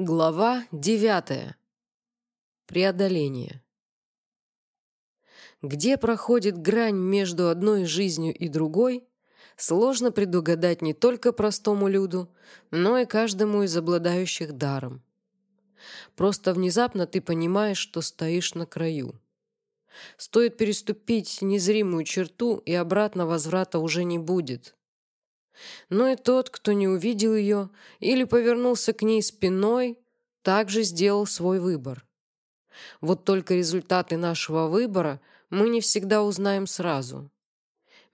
Глава девятая. Преодоление. Где проходит грань между одной жизнью и другой, сложно предугадать не только простому люду, но и каждому из обладающих даром. Просто внезапно ты понимаешь, что стоишь на краю. Стоит переступить незримую черту, и обратно возврата уже не будет. Но и тот, кто не увидел ее или повернулся к ней спиной, также сделал свой выбор. Вот только результаты нашего выбора мы не всегда узнаем сразу.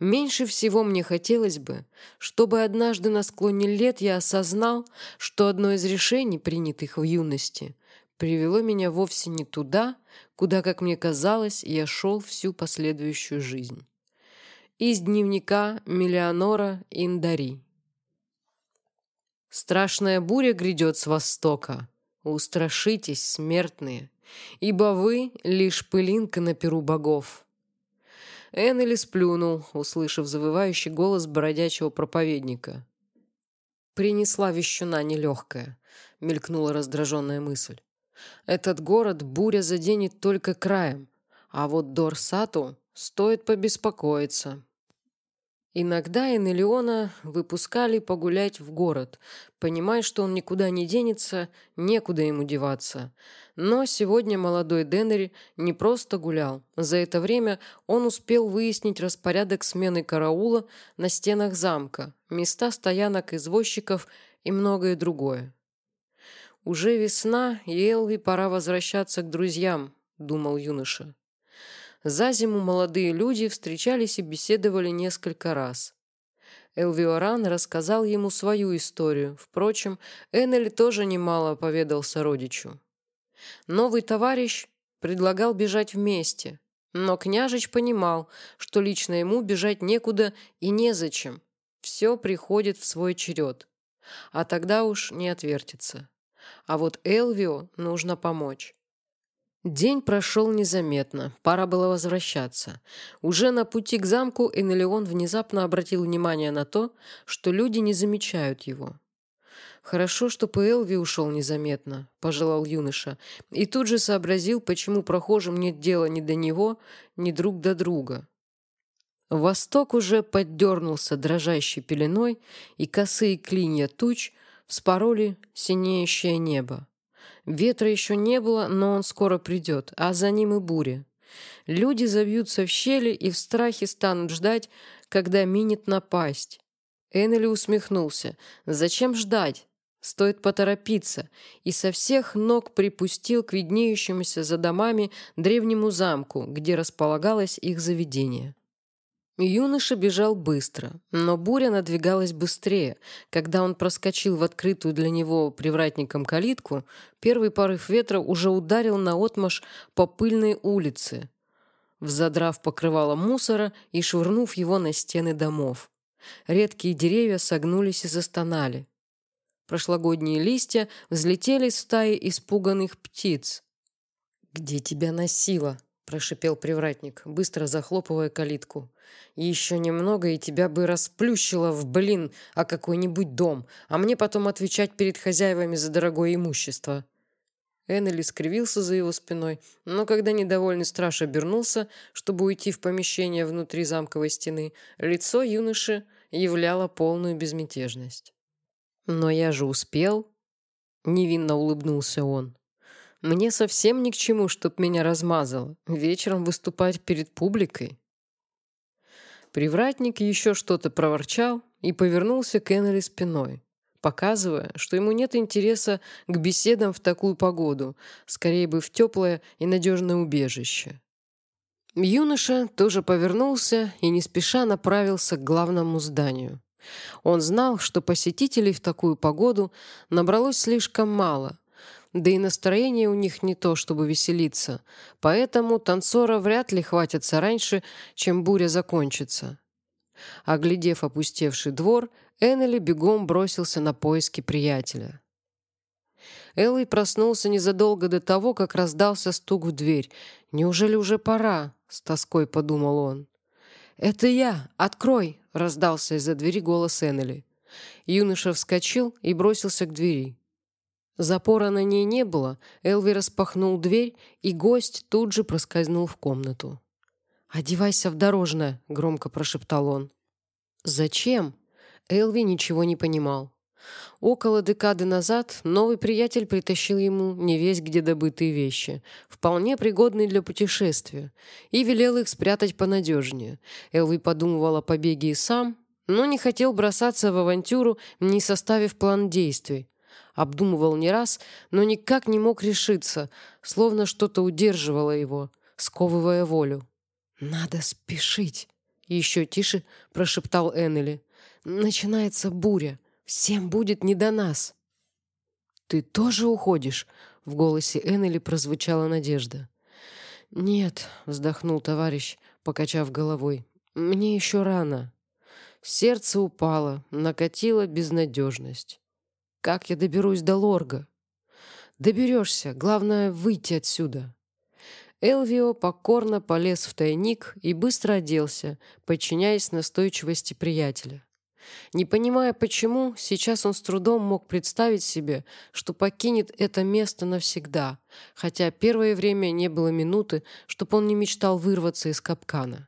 Меньше всего мне хотелось бы, чтобы однажды на склоне лет я осознал, что одно из решений, принятых в юности, привело меня вовсе не туда, куда, как мне казалось, я шел всю последующую жизнь. Из дневника Миллионора Индари. Страшная буря грядет с востока. Устрашитесь, смертные, ибо вы — лишь пылинка на перу богов. Эннели сплюнул, услышав завывающий голос бродячего проповедника. «Принесла вещуна нелегкая», — мелькнула раздраженная мысль. «Этот город буря заденет только краем, а вот Дорсату Стоит побеспокоиться. Иногда Энелиона выпускали погулять в город, понимая, что он никуда не денется, некуда ему деваться. Но сегодня молодой Деннери не просто гулял. За это время он успел выяснить распорядок смены караула на стенах замка, места стоянок извозчиков и многое другое. «Уже весна, и Элви пора возвращаться к друзьям», — думал юноша. За зиму молодые люди встречались и беседовали несколько раз. Элвиоран рассказал ему свою историю. Впрочем, Эннели тоже немало поведал сородичу. Новый товарищ предлагал бежать вместе, но княжич понимал, что лично ему бежать некуда и незачем. Все приходит в свой черед. А тогда уж не отвертится. А вот Элвио нужно помочь. День прошел незаметно, пора было возвращаться. Уже на пути к замку Энелион внезапно обратил внимание на то, что люди не замечают его. «Хорошо, что Пэлви ушел незаметно», — пожелал юноша, и тут же сообразил, почему прохожим нет дела ни до него, ни друг до друга. Восток уже поддернулся дрожащей пеленой, и косые клинья туч вспороли синеющее небо. Ветра еще не было, но он скоро придет, а за ним и буря. Люди забьются в щели и в страхе станут ждать, когда минет напасть. Эннели усмехнулся. «Зачем ждать? Стоит поторопиться!» И со всех ног припустил к виднеющемуся за домами древнему замку, где располагалось их заведение. Юноша бежал быстро, но буря надвигалась быстрее. Когда он проскочил в открытую для него привратником калитку, первый порыв ветра уже ударил на отмаш по пыльной улице, взадрав покрывало мусора и швырнув его на стены домов. Редкие деревья согнулись и застонали. Прошлогодние листья взлетели в стаи испуганных птиц. «Где тебя носило?» — прошипел привратник, быстро захлопывая калитку. «Еще немного, и тебя бы расплющило в блин, а какой-нибудь дом, а мне потом отвечать перед хозяевами за дорогое имущество». Эннели скривился за его спиной, но когда недовольный страж обернулся, чтобы уйти в помещение внутри замковой стены, лицо юноши являло полную безмятежность. «Но я же успел», — невинно улыбнулся он. Мне совсем ни к чему, чтоб меня размазало. Вечером выступать перед публикой. Привратник еще что-то проворчал и повернулся к Эннели спиной, показывая, что ему нет интереса к беседам в такую погоду, скорее бы в теплое и надежное убежище. Юноша тоже повернулся и не спеша направился к главному зданию. Он знал, что посетителей в такую погоду набралось слишком мало, да и настроение у них не то, чтобы веселиться, поэтому танцора вряд ли хватится раньше, чем буря закончится. Оглядев опустевший двор, Эннели бегом бросился на поиски приятеля. Элли проснулся незадолго до того, как раздался стук в дверь. «Неужели уже пора?» — с тоской подумал он. «Это я! Открой!» — раздался из-за двери голос Эннели. Юноша вскочил и бросился к двери. Запора на ней не было, Элви распахнул дверь, и гость тут же проскользнул в комнату. «Одевайся в дорожное», — громко прошептал он. «Зачем?» Элви ничего не понимал. Около декады назад новый приятель притащил ему не весь где добытые вещи, вполне пригодные для путешествия, и велел их спрятать понадежнее. Элви подумывал о побеге и сам, но не хотел бросаться в авантюру, не составив план действий. Обдумывал не раз, но никак не мог решиться, словно что-то удерживало его, сковывая волю. «Надо спешить!» — еще тише прошептал Эннели. «Начинается буря. Всем будет не до нас». «Ты тоже уходишь?» — в голосе Эннели прозвучала надежда. «Нет», — вздохнул товарищ, покачав головой. «Мне еще рано». Сердце упало, накатила безнадежность. «Как я доберусь до Лорга?» «Доберешься. Главное — выйти отсюда». Элвио покорно полез в тайник и быстро оделся, подчиняясь настойчивости приятеля. Не понимая почему, сейчас он с трудом мог представить себе, что покинет это место навсегда, хотя первое время не было минуты, чтобы он не мечтал вырваться из капкана.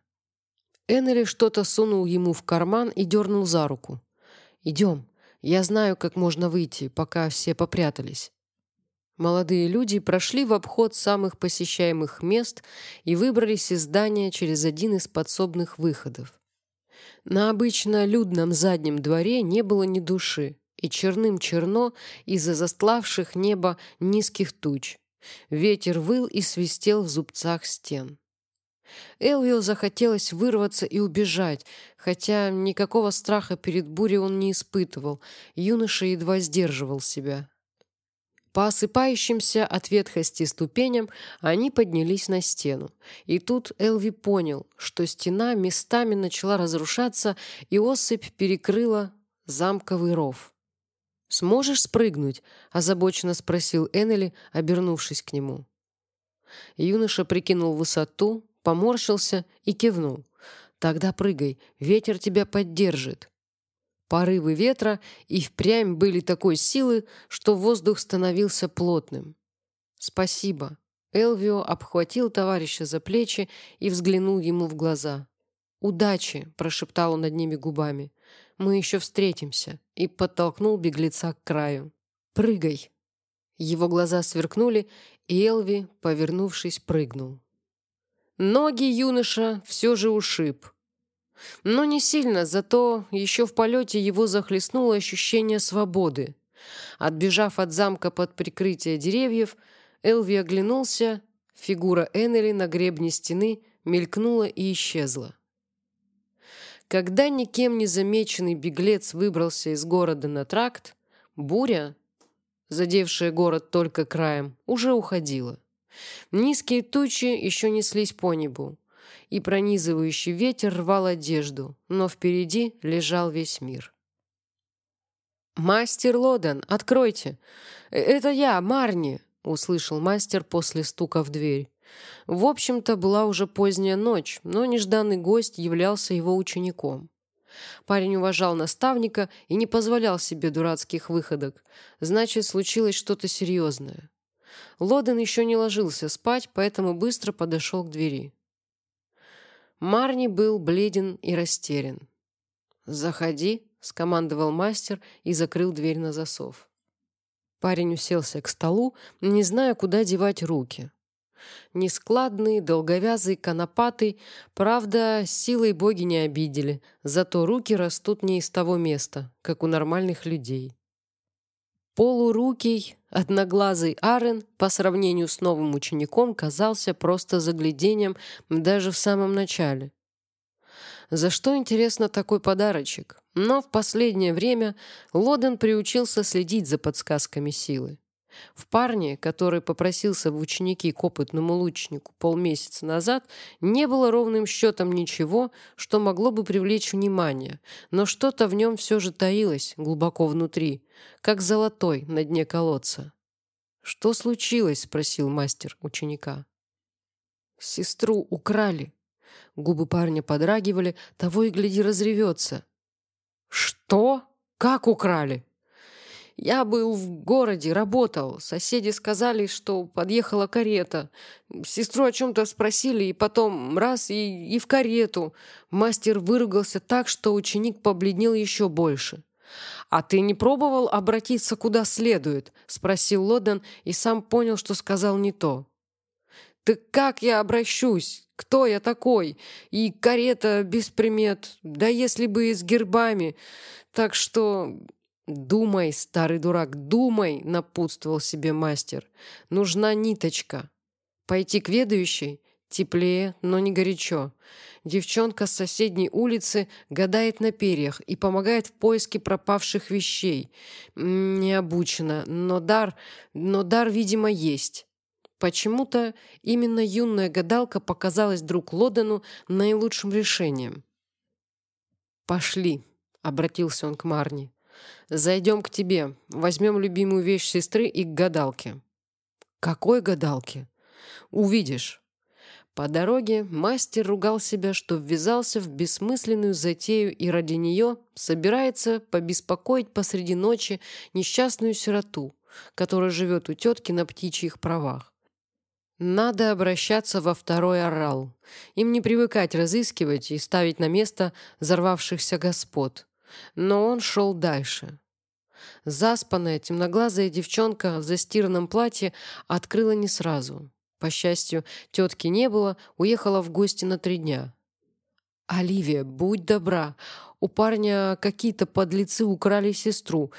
Эннели что-то сунул ему в карман и дернул за руку. «Идем. Я знаю, как можно выйти, пока все попрятались». Молодые люди прошли в обход самых посещаемых мест и выбрались из здания через один из подсобных выходов. На обычно людном заднем дворе не было ни души, и черным черно из-за застлавших небо низких туч. Ветер выл и свистел в зубцах стен. Элвио захотелось вырваться и убежать, хотя никакого страха перед бурей он не испытывал. Юноша едва сдерживал себя. По осыпающимся от ветхости ступеням они поднялись на стену. И тут Элви понял, что стена местами начала разрушаться, и осыпь перекрыла замковый ров. «Сможешь спрыгнуть?» – озабоченно спросил Эннели, обернувшись к нему. Юноша прикинул высоту, поморщился и кивнул. «Тогда прыгай, ветер тебя поддержит». Порывы ветра и впрямь были такой силы, что воздух становился плотным. «Спасибо». Элвио обхватил товарища за плечи и взглянул ему в глаза. «Удачи!» – прошептал он над ними губами. «Мы еще встретимся!» и подтолкнул беглеца к краю. «Прыгай!» Его глаза сверкнули, и Элви, повернувшись, прыгнул. Ноги юноша все же ушиб – но не сильно, зато еще в полете его захлестнуло ощущение свободы. Отбежав от замка под прикрытие деревьев, Элви оглянулся, фигура Эннели на гребне стены мелькнула и исчезла. Когда никем не замеченный беглец выбрался из города на тракт, буря, задевшая город только краем, уже уходила. Низкие тучи еще неслись по небу и пронизывающий ветер рвал одежду, но впереди лежал весь мир. «Мастер Лоден, откройте! Э, это я, Марни!» — услышал мастер после стука в дверь. В общем-то, была уже поздняя ночь, но нежданный гость являлся его учеником. Парень уважал наставника и не позволял себе дурацких выходок. Значит, случилось что-то серьезное. Лоден еще не ложился спать, поэтому быстро подошел к двери. Марни был бледен и растерян. «Заходи», — скомандовал мастер и закрыл дверь на засов. Парень уселся к столу, не зная, куда девать руки. Нескладный, долговязый, конопатый, правда, силой боги не обидели, зато руки растут не из того места, как у нормальных людей. Полурукий, одноглазый Арен по сравнению с новым учеником казался просто заглядением даже в самом начале. За что, интересно, такой подарочек? Но в последнее время Лоден приучился следить за подсказками силы. В парне, который попросился в ученики к опытному лучнику полмесяца назад, не было ровным счетом ничего, что могло бы привлечь внимание, но что-то в нем все же таилось глубоко внутри, как золотой на дне колодца. «Что случилось?» — спросил мастер ученика. «Сестру украли». Губы парня подрагивали, того и гляди разревется. «Что? Как украли?» Я был в городе, работал. Соседи сказали, что подъехала карета. Сестру о чем-то спросили, и потом раз и, и в карету. Мастер выругался так, что ученик побледнел еще больше. «А ты не пробовал обратиться куда следует?» — спросил Лоден и сам понял, что сказал не то. «Так как я обращусь? Кто я такой? И карета без примет, да если бы и с гербами. Так что «Думай, старый дурак, думай!» — напутствовал себе мастер. «Нужна ниточка. Пойти к ведающей? Теплее, но не горячо. Девчонка с соседней улицы гадает на перьях и помогает в поиске пропавших вещей. Не обучена, но дар, но дар, видимо, есть». Почему-то именно юная гадалка показалась друг Лодену наилучшим решением. «Пошли», — обратился он к Марни. Зайдем к тебе, возьмем любимую вещь сестры и к гадалке». «Какой гадалке?» «Увидишь». По дороге мастер ругал себя, что ввязался в бессмысленную затею и ради нее собирается побеспокоить посреди ночи несчастную сироту, которая живет у тетки на птичьих правах. Надо обращаться во второй орал. Им не привыкать разыскивать и ставить на место взорвавшихся господ. Но он шел дальше. Заспанная, темноглазая девчонка в застиранном платье открыла не сразу. По счастью, тетки не было, уехала в гости на три дня. «Оливия, будь добра. У парня какие-то подлецы украли сестру.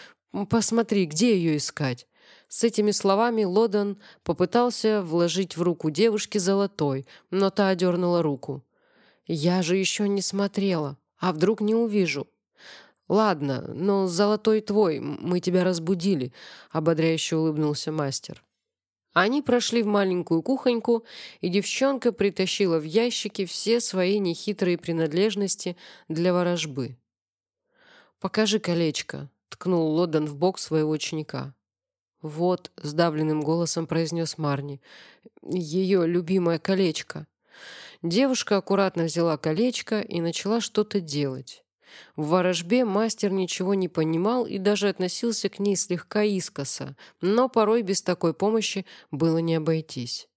Посмотри, где ее искать?» С этими словами Лодан попытался вложить в руку девушки золотой, но та одернула руку. «Я же еще не смотрела. А вдруг не увижу?» «Ладно, но золотой твой, мы тебя разбудили», — ободряюще улыбнулся мастер. Они прошли в маленькую кухоньку, и девчонка притащила в ящики все свои нехитрые принадлежности для ворожбы. «Покажи колечко», — ткнул Лодан в бок своего ученика. «Вот», — сдавленным голосом произнес Марни, — «ее любимое колечко». Девушка аккуратно взяла колечко и начала что-то делать. В ворожбе мастер ничего не понимал и даже относился к ней слегка искоса, но порой без такой помощи было не обойтись.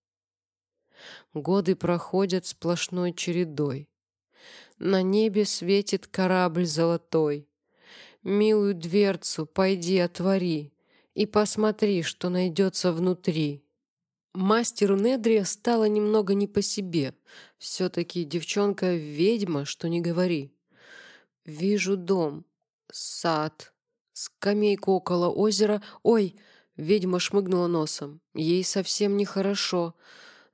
Годы проходят сплошной чередой. На небе светит корабль золотой. Милую дверцу пойди отвори и посмотри, что найдется внутри. Мастеру Недри стало немного не по себе. Все-таки девчонка ведьма, что не говори. Вижу дом, сад, скамейку около озера. Ой, ведьма шмыгнула носом. Ей совсем нехорошо,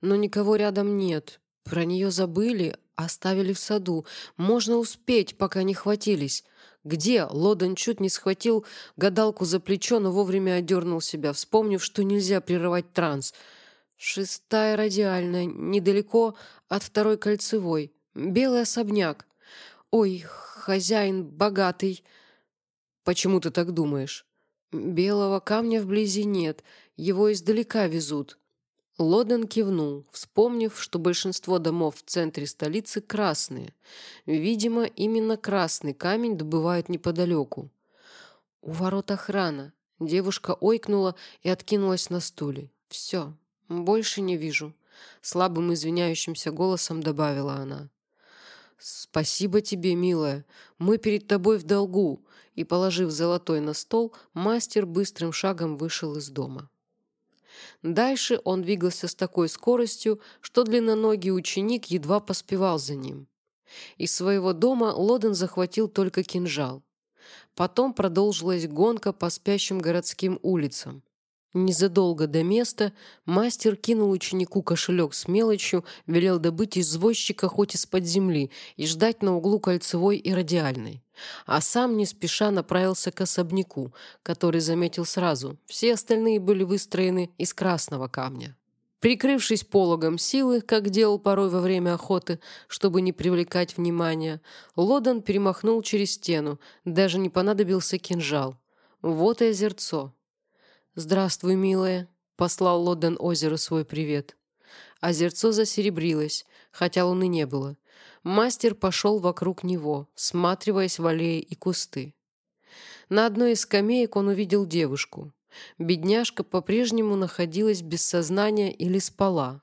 но никого рядом нет. Про нее забыли, оставили в саду. Можно успеть, пока не хватились. Где? Лодон чуть не схватил гадалку за плечо, но вовремя одернул себя, вспомнив, что нельзя прерывать транс. Шестая радиальная, недалеко от второй кольцевой. Белый особняк. Ой, хозяин богатый. Почему ты так думаешь? Белого камня вблизи нет, его издалека везут. Лоден кивнул, вспомнив, что большинство домов в центре столицы красные. Видимо, именно красный камень добывают неподалеку. У ворот охрана. Девушка ойкнула и откинулась на стуле. «Все, больше не вижу», — слабым извиняющимся голосом добавила она. «Спасибо тебе, милая. Мы перед тобой в долгу». И, положив золотой на стол, мастер быстрым шагом вышел из дома. Дальше он двигался с такой скоростью, что длинноногий ученик едва поспевал за ним. Из своего дома Лоден захватил только кинжал. Потом продолжилась гонка по спящим городским улицам. Незадолго до места мастер кинул ученику кошелек с мелочью, велел добыть извозчика хоть из-под земли и ждать на углу кольцевой и радиальной. А сам не спеша направился к особняку, который заметил сразу. Все остальные были выстроены из красного камня. Прикрывшись пологом силы, как делал порой во время охоты, чтобы не привлекать внимания, Лодан перемахнул через стену, даже не понадобился кинжал. Вот и озерцо. «Здравствуй, милая», — послал Лоден озеру свой привет. Озерцо засеребрилось, хотя луны не было. Мастер пошел вокруг него, всматриваясь в аллеи и кусты. на одной из скамеек он увидел девушку. Бедняжка по-прежнему находилась без сознания или спала.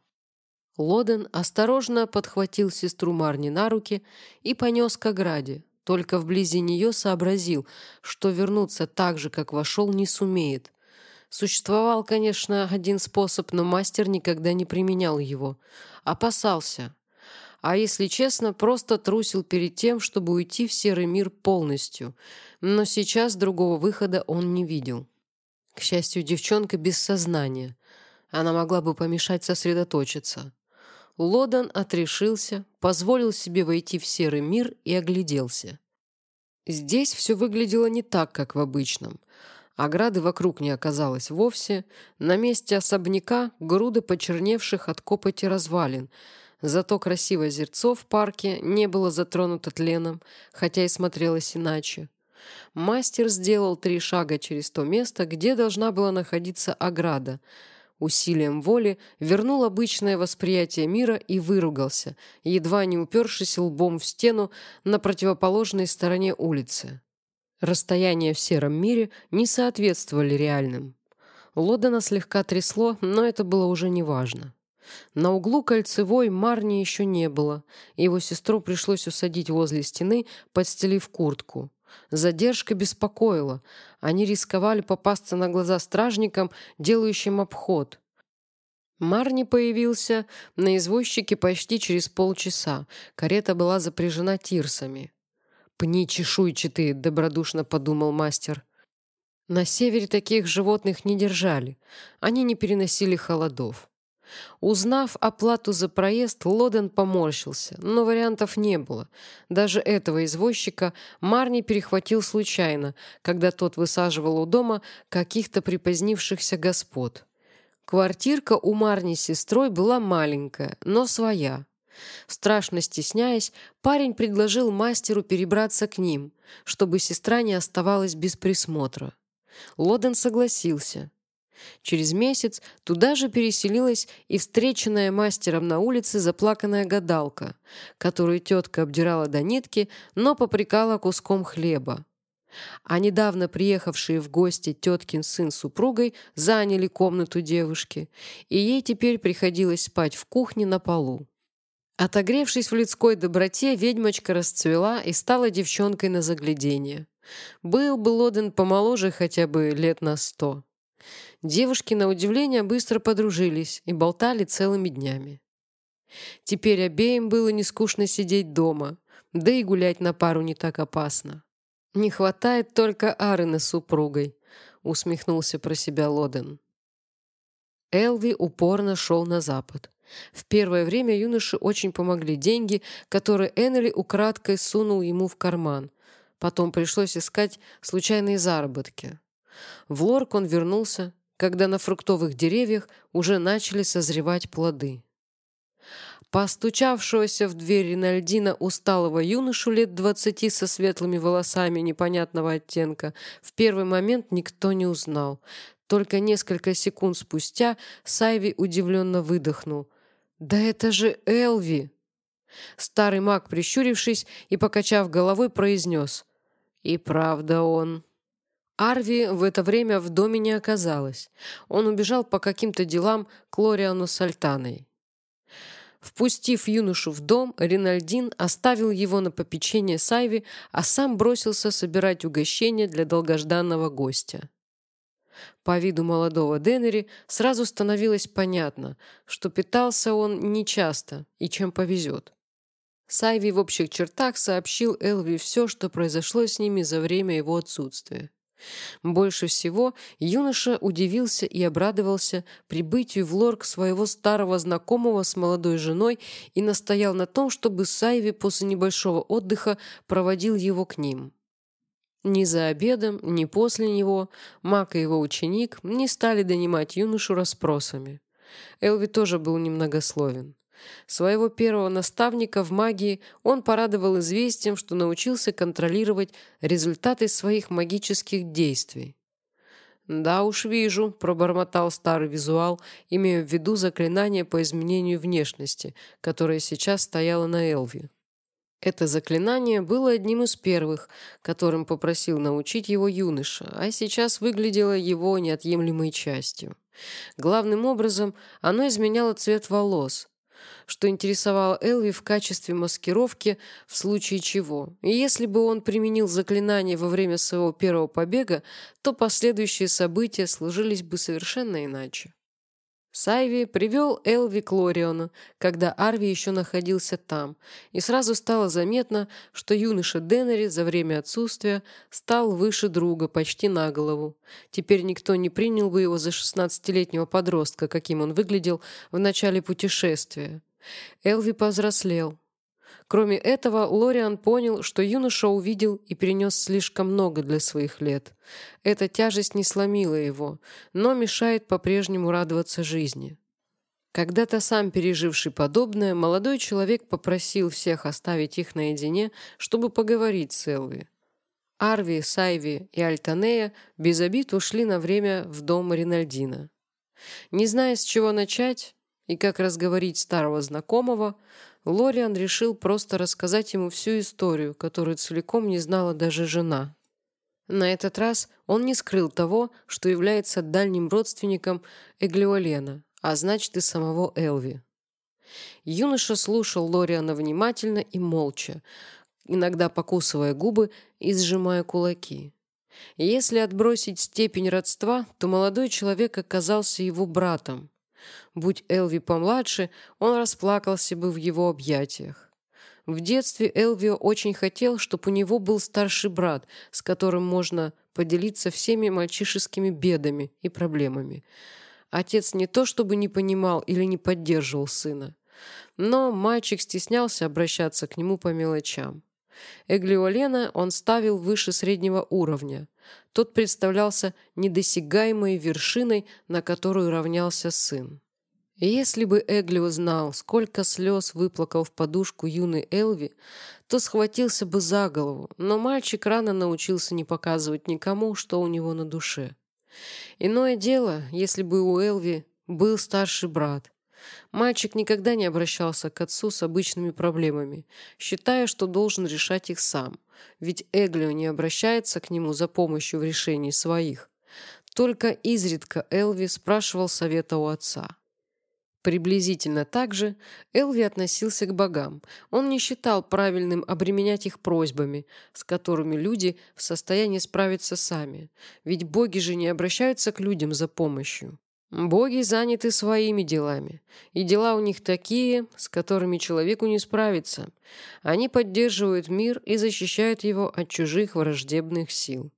Лоден осторожно подхватил сестру Марни на руки и понес к ограде. Только вблизи нее сообразил, что вернуться так же, как вошел, не сумеет. Существовал, конечно, один способ, но мастер никогда не применял его. Опасался. А если честно, просто трусил перед тем, чтобы уйти в серый мир полностью. Но сейчас другого выхода он не видел. К счастью, девчонка без сознания. Она могла бы помешать сосредоточиться. Лодан отрешился, позволил себе войти в серый мир и огляделся. Здесь все выглядело не так, как в обычном. Ограды вокруг не оказалось вовсе. На месте особняка груды почерневших от копоти развалин. Зато красивое озерцо в парке не было затронуто тленом, хотя и смотрелось иначе. Мастер сделал три шага через то место, где должна была находиться ограда — усилием воли вернул обычное восприятие мира и выругался, едва не упершись лбом в стену на противоположной стороне улицы. Расстояния в сером мире не соответствовали реальным. Лодана слегка трясло, но это было уже неважно. На углу кольцевой Марни еще не было. Его сестру пришлось усадить возле стены, подстелив куртку. Задержка беспокоила. Они рисковали попасться на глаза стражникам, делающим обход. Марни появился на извозчике почти через полчаса. Карета была запряжена тирсами. «Пни чешуйчатые», — добродушно подумал мастер. На севере таких животных не держали. Они не переносили холодов. Узнав оплату за проезд, Лоден поморщился, но вариантов не было. Даже этого извозчика Марни перехватил случайно, когда тот высаживал у дома каких-то припозднившихся господ. Квартирка у Марни с сестрой была маленькая, но своя. Страшно стесняясь, парень предложил мастеру перебраться к ним, чтобы сестра не оставалась без присмотра. Лоден согласился. Через месяц туда же переселилась и встреченная мастером на улице заплаканная гадалка, которую тетка обдирала до нитки, но попрекала куском хлеба. А недавно приехавшие в гости теткин сын с супругой заняли комнату девушки, и ей теперь приходилось спать в кухне на полу. Отогревшись в людской доброте, ведьмочка расцвела и стала девчонкой на заглядение. Был бы Лоден помоложе хотя бы лет на сто. Девушки, на удивление, быстро подружились и болтали целыми днями. Теперь обеим было не скучно сидеть дома, да и гулять на пару не так опасно. «Не хватает только Арыны с супругой», — усмехнулся про себя Лоден. Элви упорно шел на запад. В первое время юноше очень помогли деньги, которые Эннели украдкой сунул ему в карман. Потом пришлось искать случайные заработки. В Лорк он вернулся, когда на фруктовых деревьях уже начали созревать плоды. Постучавшегося в дверь Ринальдина усталого юношу лет двадцати со светлыми волосами непонятного оттенка в первый момент никто не узнал. Только несколько секунд спустя Сайви удивленно выдохнул. «Да это же Элви!» Старый маг, прищурившись и покачав головой, произнес. «И правда он...» Арви в это время в доме не оказалось. Он убежал по каким-то делам к Лориану с Альтаной. Впустив юношу в дом, Ринальдин оставил его на попечение Сайви, а сам бросился собирать угощения для долгожданного гостя. По виду молодого Деннери сразу становилось понятно, что питался он нечасто и чем повезет. Сайви в общих чертах сообщил Элви все, что произошло с ними за время его отсутствия. Больше всего юноша удивился и обрадовался прибытию в Лорк своего старого знакомого с молодой женой и настоял на том, чтобы Сайви после небольшого отдыха проводил его к ним. Ни за обедом, ни после него Мак и его ученик не стали донимать юношу расспросами. Элви тоже был немногословен. Своего первого наставника в магии он порадовал известием, что научился контролировать результаты своих магических действий. «Да уж вижу», — пробормотал старый визуал, имея в виду заклинание по изменению внешности, которое сейчас стояло на Элви. Это заклинание было одним из первых, которым попросил научить его юноша, а сейчас выглядело его неотъемлемой частью. Главным образом оно изменяло цвет волос, что интересовало Элви в качестве маскировки в случае чего. И если бы он применил заклинание во время своего первого побега, то последующие события сложились бы совершенно иначе. Сайви привел Элви к Лориону, когда Арви еще находился там, и сразу стало заметно, что юноша Деннери за время отсутствия стал выше друга почти на голову. Теперь никто не принял бы его за шестнадцатилетнего подростка, каким он выглядел в начале путешествия. Элви повзрослел, Кроме этого, Лориан понял, что юноша увидел и перенес слишком много для своих лет. Эта тяжесть не сломила его, но мешает по-прежнему радоваться жизни. Когда-то сам переживший подобное, молодой человек попросил всех оставить их наедине, чтобы поговорить с Элви. Арви, Сайви и Альтанея без обид ушли на время в дом Ринальдина. Не зная, с чего начать и как разговорить старого знакомого, Лориан решил просто рассказать ему всю историю, которую целиком не знала даже жена. На этот раз он не скрыл того, что является дальним родственником Эглиолена, а значит и самого Элви. Юноша слушал Лориана внимательно и молча, иногда покусывая губы и сжимая кулаки. Если отбросить степень родства, то молодой человек оказался его братом, Будь Элви помладше, он расплакался бы в его объятиях. В детстве Элвио очень хотел, чтобы у него был старший брат, с которым можно поделиться всеми мальчишескими бедами и проблемами. Отец не то чтобы не понимал или не поддерживал сына, но мальчик стеснялся обращаться к нему по мелочам. Эглиолена он ставил выше среднего уровня. Тот представлялся недосягаемой вершиной, на которую равнялся сын. если бы Эгли узнал, сколько слез выплакал в подушку юный Элви, то схватился бы за голову, но мальчик рано научился не показывать никому, что у него на душе. Иное дело, если бы у Элви был старший брат, Мальчик никогда не обращался к отцу с обычными проблемами, считая, что должен решать их сам, ведь Эглио не обращается к нему за помощью в решении своих. Только изредка Элви спрашивал совета у отца. Приблизительно так же Элви относился к богам. Он не считал правильным обременять их просьбами, с которыми люди в состоянии справиться сами. Ведь боги же не обращаются к людям за помощью. Боги заняты своими делами, и дела у них такие, с которыми человеку не справиться. Они поддерживают мир и защищают его от чужих враждебных сил.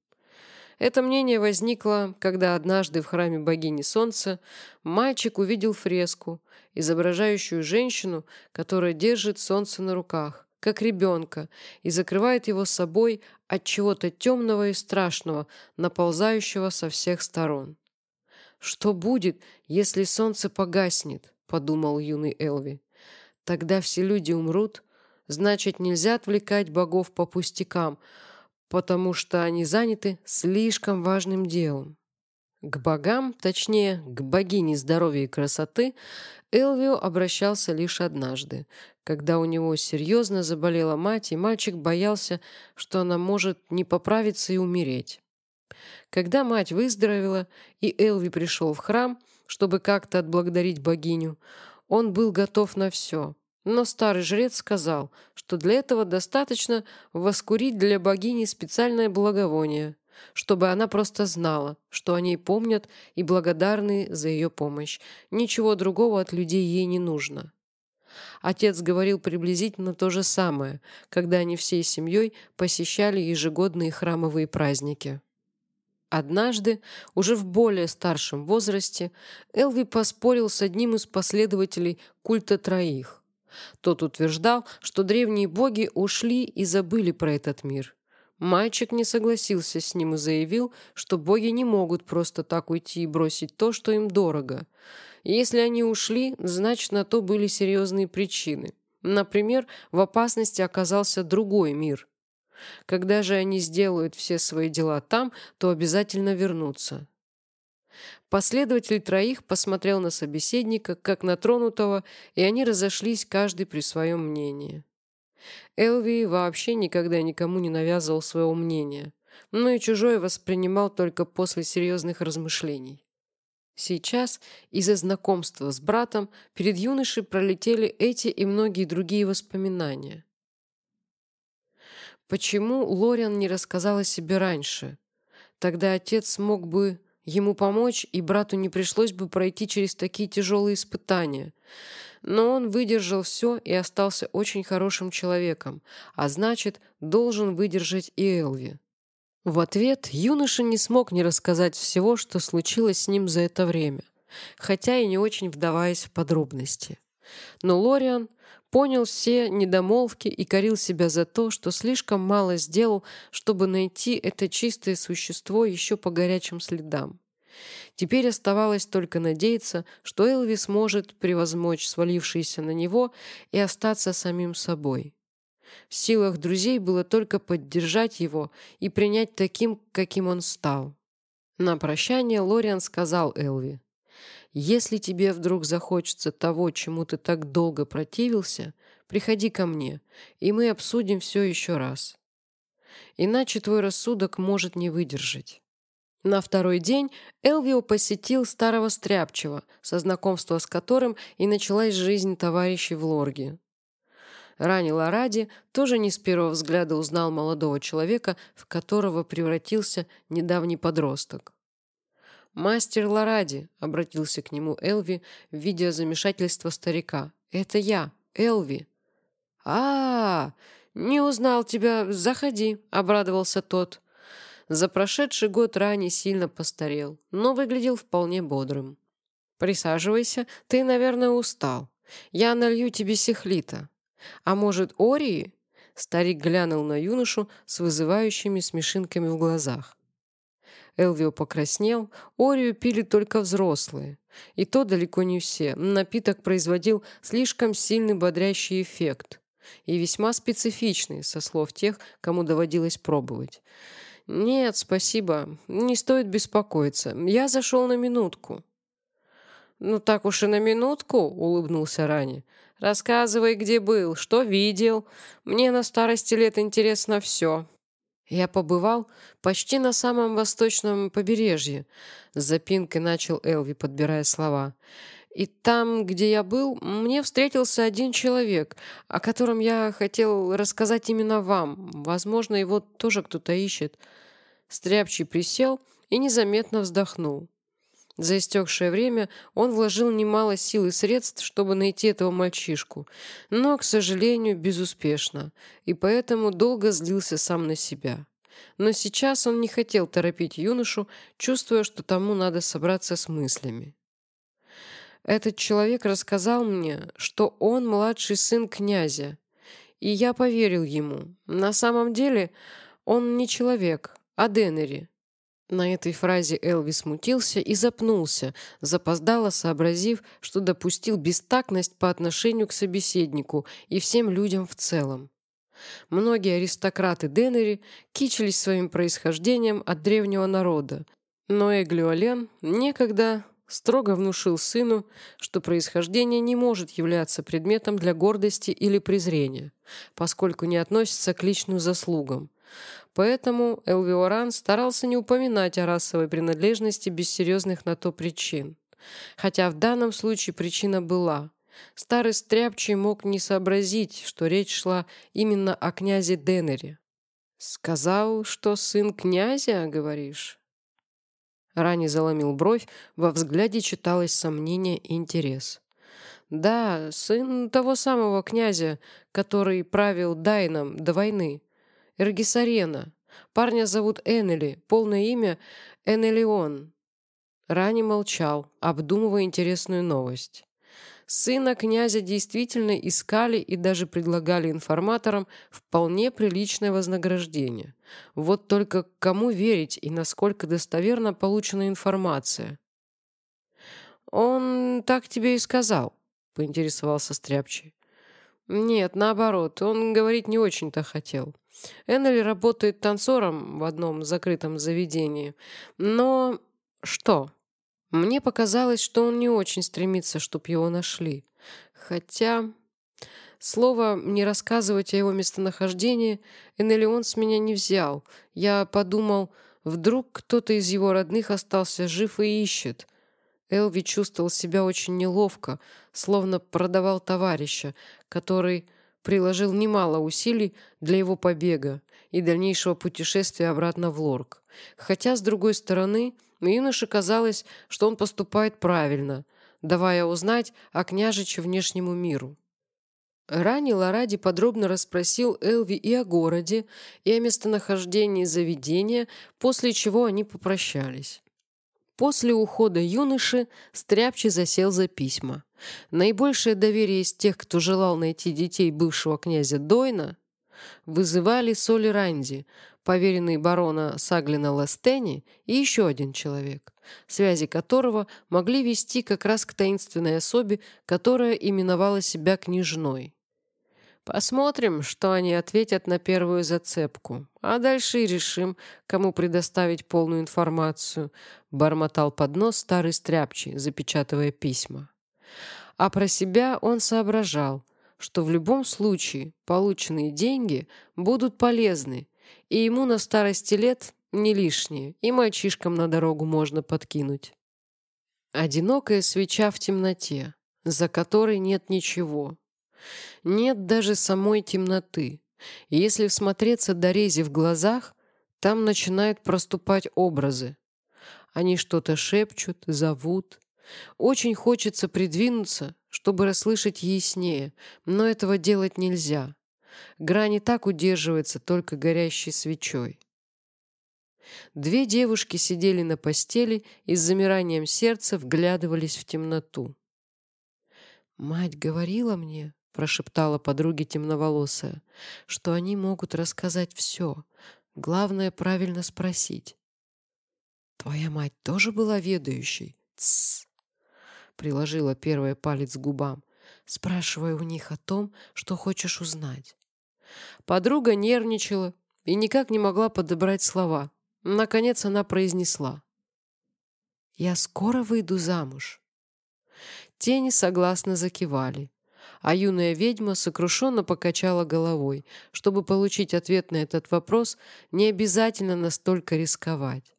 Это мнение возникло, когда однажды в храме богини Солнца мальчик увидел фреску, изображающую женщину, которая держит солнце на руках, как ребенка, и закрывает его собой от чего-то темного и страшного, наползающего со всех сторон. «Что будет, если солнце погаснет?» — подумал юный Элви. «Тогда все люди умрут. Значит, нельзя отвлекать богов по пустякам, потому что они заняты слишком важным делом». К богам, точнее, к богине здоровья и красоты, Элвио обращался лишь однажды, когда у него серьезно заболела мать, и мальчик боялся, что она может не поправиться и умереть. Когда мать выздоровела, и Элви пришел в храм, чтобы как-то отблагодарить богиню, он был готов на все. Но старый жрец сказал, что для этого достаточно воскурить для богини специальное благовоние, чтобы она просто знала, что о ней помнят и благодарны за ее помощь. Ничего другого от людей ей не нужно. Отец говорил приблизительно то же самое, когда они всей семьей посещали ежегодные храмовые праздники. Однажды, уже в более старшем возрасте, Элви поспорил с одним из последователей культа троих. Тот утверждал, что древние боги ушли и забыли про этот мир. Мальчик не согласился с ним и заявил, что боги не могут просто так уйти и бросить то, что им дорого. Если они ушли, значит, на то были серьезные причины. Например, в опасности оказался другой мир – когда же они сделают все свои дела там, то обязательно вернутся. Последователь троих посмотрел на собеседника, как на тронутого, и они разошлись каждый при своем мнении. Элви вообще никогда никому не навязывал своего мнения, но и чужое воспринимал только после серьезных размышлений. Сейчас из-за знакомства с братом перед юношей пролетели эти и многие другие воспоминания. Почему Лориан не рассказал о себе раньше? Тогда отец смог бы ему помочь, и брату не пришлось бы пройти через такие тяжелые испытания. Но он выдержал все и остался очень хорошим человеком, а значит, должен выдержать и Элви. В ответ юноша не смог не рассказать всего, что случилось с ним за это время, хотя и не очень вдаваясь в подробности. Но Лориан понял все недомолвки и корил себя за то, что слишком мало сделал, чтобы найти это чистое существо еще по горячим следам. Теперь оставалось только надеяться, что Элвис может превозмочь свалившиеся на него и остаться самим собой. В силах друзей было только поддержать его и принять таким, каким он стал. На прощание Лориан сказал Элви, «Если тебе вдруг захочется того, чему ты так долго противился, приходи ко мне, и мы обсудим все еще раз. Иначе твой рассудок может не выдержать». На второй день Элвио посетил старого Стряпчего, со знакомства с которым и началась жизнь товарищей в Лорге. Рани Ларади тоже не с первого взгляда узнал молодого человека, в которого превратился недавний подросток. «Мастер Ларади», — обратился к нему Элви, видя замешательство старика. «Это я, Элви». «А, -а, -а не узнал тебя. Заходи», — обрадовался тот. За прошедший год Рани сильно постарел, но выглядел вполне бодрым. «Присаживайся, ты, наверное, устал. Я налью тебе сихлита. А может, Ории?» Старик глянул на юношу с вызывающими смешинками в глазах. Элвио покраснел, Орию пили только взрослые. И то далеко не все. Напиток производил слишком сильный бодрящий эффект. И весьма специфичный, со слов тех, кому доводилось пробовать. «Нет, спасибо. Не стоит беспокоиться. Я зашел на минутку». «Ну так уж и на минутку», — улыбнулся Рани. Рассказывай, где был, что видел. Мне на старости лет интересно все». Я побывал почти на самом восточном побережье. С запинкой начал Элви, подбирая слова. И там, где я был, мне встретился один человек, о котором я хотел рассказать именно вам. Возможно, его тоже кто-то ищет. Стряпчий присел и незаметно вздохнул. За истекшее время он вложил немало сил и средств, чтобы найти этого мальчишку, но, к сожалению, безуспешно, и поэтому долго злился сам на себя. Но сейчас он не хотел торопить юношу, чувствуя, что тому надо собраться с мыслями. Этот человек рассказал мне, что он младший сын князя, и я поверил ему. На самом деле он не человек, а Денери, на этой фразе Элви смутился и запнулся, запоздало сообразив, что допустил бестактность по отношению к собеседнику и всем людям в целом. Многие аристократы Денери кичились своим происхождением от древнего народа, но Эглюален некогда строго внушил сыну, что происхождение не может являться предметом для гордости или презрения, поскольку не относится к личным заслугам. Поэтому Элвиоран старался не упоминать о расовой принадлежности без серьезных на то причин. Хотя в данном случае причина была. Старый стряпчий мог не сообразить, что речь шла именно о князе Денере. «Сказал, что сын князя, говоришь?» Рани заломил бровь, во взгляде читалось сомнение и интерес. «Да, сын того самого князя, который правил Дайном до войны. Эргисарена. Парня зовут Эннели, полное имя Эннелион. Рани молчал, обдумывая интересную новость. Сына князя действительно искали и даже предлагали информаторам вполне приличное вознаграждение. Вот только кому верить и насколько достоверно получена информация? «Он так тебе и сказал», — поинтересовался Стряпчий. «Нет, наоборот, он говорить не очень-то хотел. Эннели работает танцором в одном закрытом заведении. Но что? Мне показалось, что он не очень стремится, чтоб его нашли. Хотя... Слово «не рассказывать о его местонахождении» Энелион с меня не взял. Я подумал, вдруг кто-то из его родных остался жив и ищет. Элви чувствовал себя очень неловко, словно продавал товарища, который приложил немало усилий для его побега и дальнейшего путешествия обратно в Лорк. Хотя, с другой стороны, юноше казалось, что он поступает правильно, давая узнать о княжиче внешнему миру. Ранее Ларади подробно расспросил Элви и о городе, и о местонахождении заведения, после чего они попрощались. После ухода юноши Стряпчий засел за письма. Наибольшее доверие из тех, кто желал найти детей бывшего князя Дойна, вызывали Соли Ранди, поверенный барона Саглина Ластени и еще один человек, связи которого могли вести как раз к таинственной особе, которая именовала себя княжной. Посмотрим, что они ответят на первую зацепку, а дальше и решим, кому предоставить полную информацию, бормотал под нос старый стряпчий, запечатывая письма. А про себя он соображал, что в любом случае полученные деньги будут полезны, и ему на старости лет не лишние, и мальчишкам на дорогу можно подкинуть. Одинокая свеча в темноте, за которой нет ничего, нет даже самой темноты. Если всмотреться до рези в глазах, там начинают проступать образы. Они что-то шепчут, зовут. Очень хочется придвинуться, чтобы расслышать яснее, но этого делать нельзя. Грань так удерживается только горящей свечой. Две девушки сидели на постели и с замиранием сердца вглядывались в темноту. «Мать говорила мне, прошептала подруге темноволосая, что они могут рассказать все. Главное правильно спросить. Твоя мать тоже была ведающей? Тсс. Приложила первый палец к губам, спрашивая у них о том, что хочешь узнать. Подруга нервничала и никак не могла подобрать слова. Наконец она произнесла: "Я скоро выйду замуж". Тени согласно закивали а юная ведьма сокрушенно покачала головой. Чтобы получить ответ на этот вопрос, не обязательно настолько рисковать.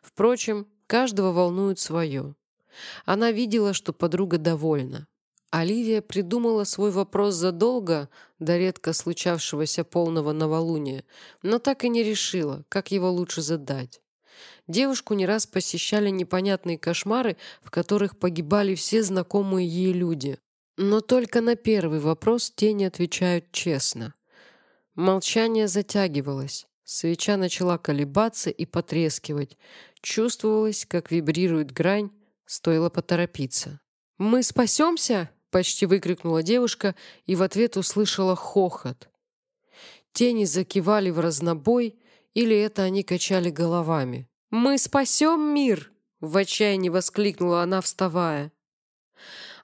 Впрочем, каждого волнует свое. Она видела, что подруга довольна. Оливия придумала свой вопрос задолго до редко случавшегося полного новолуния, но так и не решила, как его лучше задать. Девушку не раз посещали непонятные кошмары, в которых погибали все знакомые ей люди. Но только на первый вопрос тени отвечают честно. Молчание затягивалось. Свеча начала колебаться и потрескивать. Чувствовалось, как вибрирует грань. Стоило поторопиться. «Мы спасемся?» — почти выкрикнула девушка и в ответ услышала хохот. Тени закивали в разнобой, или это они качали головами. «Мы спасем мир!» — в отчаянии воскликнула она, вставая.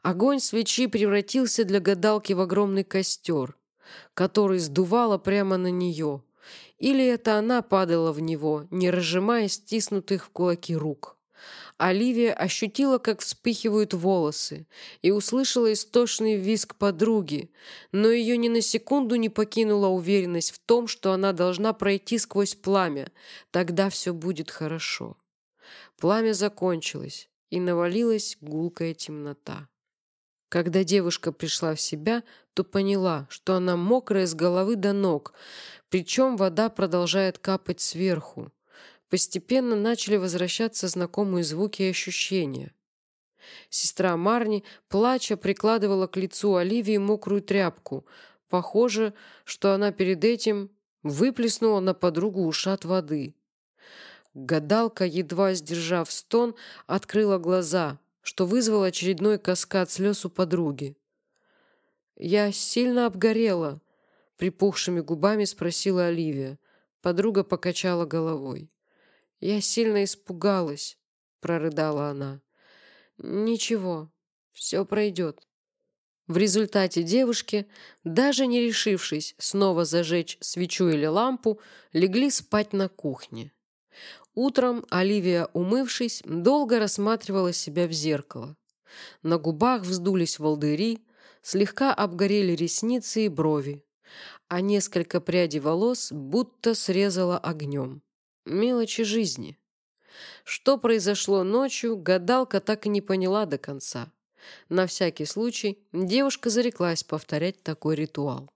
Огонь свечи превратился для гадалки в огромный костер, который сдувало прямо на нее. Или это она падала в него, не разжимая стиснутых в кулаки рук. Оливия ощутила, как вспыхивают волосы, и услышала истошный визг подруги, но ее ни на секунду не покинула уверенность в том, что она должна пройти сквозь пламя, тогда все будет хорошо. Пламя закончилось, и навалилась гулкая темнота. Когда девушка пришла в себя, то поняла, что она мокрая с головы до ног, причем вода продолжает капать сверху. Постепенно начали возвращаться знакомые звуки и ощущения. Сестра Марни, плача, прикладывала к лицу Оливии мокрую тряпку. Похоже, что она перед этим выплеснула на подругу ушат воды. Гадалка, едва сдержав стон, открыла глаза, что вызвало очередной каскад слез у подруги. «Я сильно обгорела», — припухшими губами спросила Оливия. Подруга покачала головой. «Я сильно испугалась», — прорыдала она. «Ничего, все пройдет». В результате девушки, даже не решившись снова зажечь свечу или лампу, легли спать на кухне. Утром Оливия, умывшись, долго рассматривала себя в зеркало. На губах вздулись волдыри, Слегка обгорели ресницы и брови, а несколько прядей волос будто срезала огнем. Мелочи жизни. Что произошло ночью, гадалка так и не поняла до конца. На всякий случай девушка зареклась повторять такой ритуал.